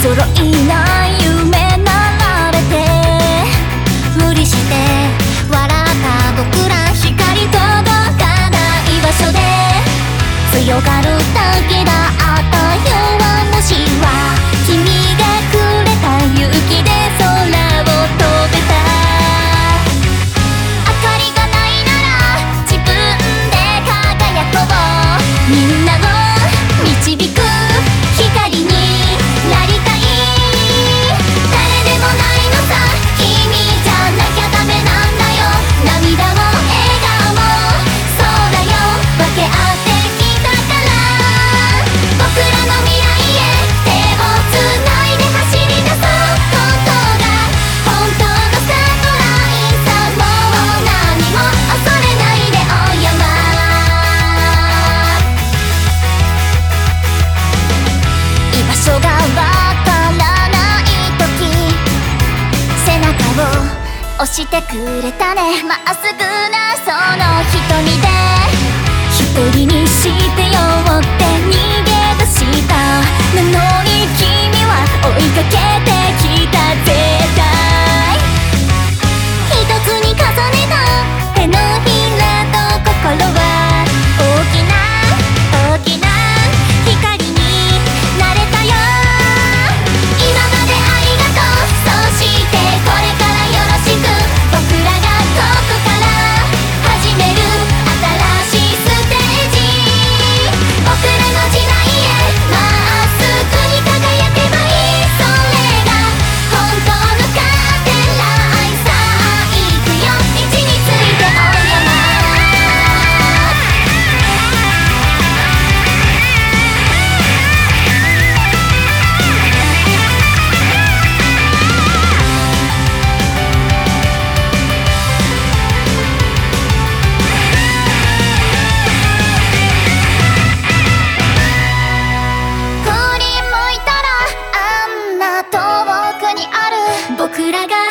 揃いない夢らべて無理して笑った僕ら光届かない場所で強がるだけだ押してくれたね。まっすぐな空裏側